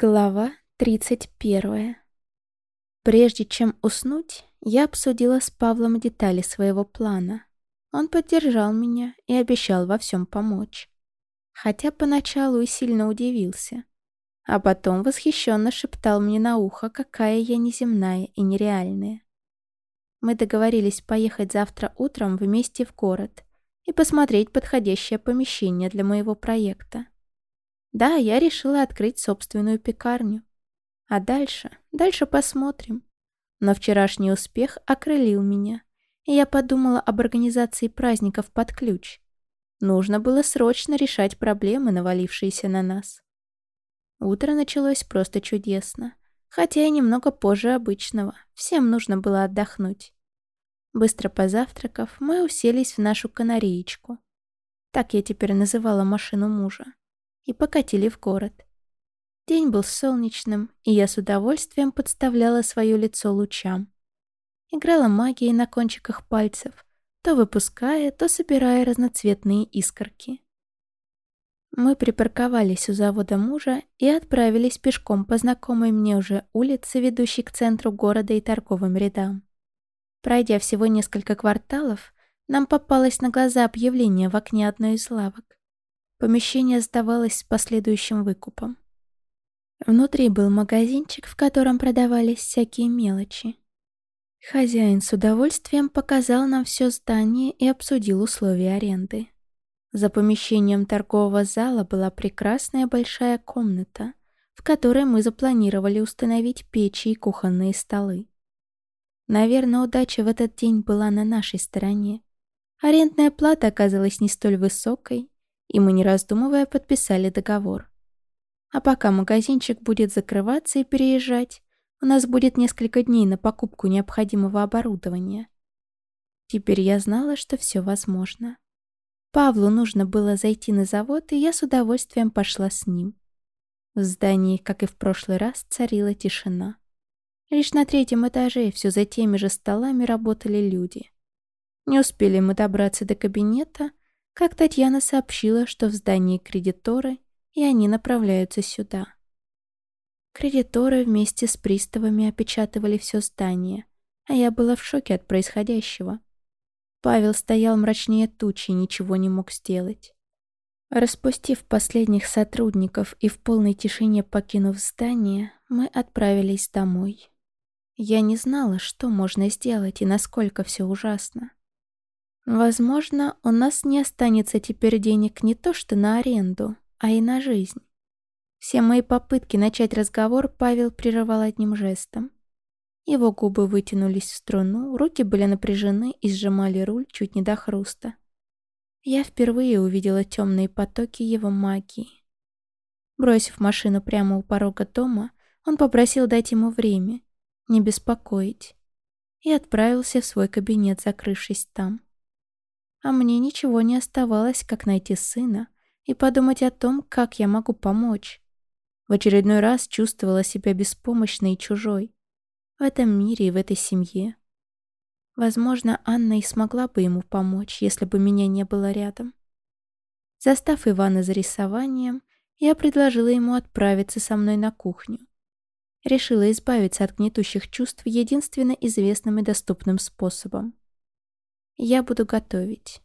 Глава 31. Прежде чем уснуть, я обсудила с Павлом детали своего плана. Он поддержал меня и обещал во всем помочь. Хотя поначалу и сильно удивился. А потом восхищенно шептал мне на ухо, какая я неземная и нереальная. Мы договорились поехать завтра утром вместе в город и посмотреть подходящее помещение для моего проекта. Да, я решила открыть собственную пекарню. А дальше, дальше посмотрим. Но вчерашний успех окрылил меня, и я подумала об организации праздников под ключ. Нужно было срочно решать проблемы, навалившиеся на нас. Утро началось просто чудесно, хотя и немного позже обычного. Всем нужно было отдохнуть. Быстро позавтракав, мы уселись в нашу канареечку. Так я теперь называла машину мужа и покатили в город. День был солнечным, и я с удовольствием подставляла свое лицо лучам. Играла магией на кончиках пальцев, то выпуская, то собирая разноцветные искорки. Мы припарковались у завода мужа и отправились пешком по знакомой мне уже улице, ведущей к центру города и торговым рядам. Пройдя всего несколько кварталов, нам попалось на глаза объявление в окне одной из лавок. Помещение сдавалось с последующим выкупом. Внутри был магазинчик, в котором продавались всякие мелочи. Хозяин с удовольствием показал нам все здание и обсудил условия аренды. За помещением торгового зала была прекрасная большая комната, в которой мы запланировали установить печи и кухонные столы. Наверное, удача в этот день была на нашей стороне. Арендная плата оказалась не столь высокой, и мы, не раздумывая, подписали договор. А пока магазинчик будет закрываться и переезжать, у нас будет несколько дней на покупку необходимого оборудования. Теперь я знала, что все возможно. Павлу нужно было зайти на завод, и я с удовольствием пошла с ним. В здании, как и в прошлый раз, царила тишина. Лишь на третьем этаже все за теми же столами работали люди. Не успели мы добраться до кабинета, как Татьяна сообщила, что в здании кредиторы, и они направляются сюда. Кредиторы вместе с приставами опечатывали все здание, а я была в шоке от происходящего. Павел стоял мрачнее тучи и ничего не мог сделать. Распустив последних сотрудников и в полной тишине покинув здание, мы отправились домой. Я не знала, что можно сделать и насколько все ужасно. Возможно, у нас не останется теперь денег не то что на аренду, а и на жизнь. Все мои попытки начать разговор Павел прерывал одним жестом. Его губы вытянулись в струну, руки были напряжены и сжимали руль чуть не до хруста. Я впервые увидела темные потоки его магии. Бросив машину прямо у порога дома, он попросил дать ему время, не беспокоить, и отправился в свой кабинет, закрывшись там а мне ничего не оставалось, как найти сына и подумать о том, как я могу помочь. В очередной раз чувствовала себя беспомощной и чужой. В этом мире и в этой семье. Возможно, Анна и смогла бы ему помочь, если бы меня не было рядом. Застав Ивана за рисованием, я предложила ему отправиться со мной на кухню. Решила избавиться от гнетущих чувств единственно известным и доступным способом. Я буду готовить.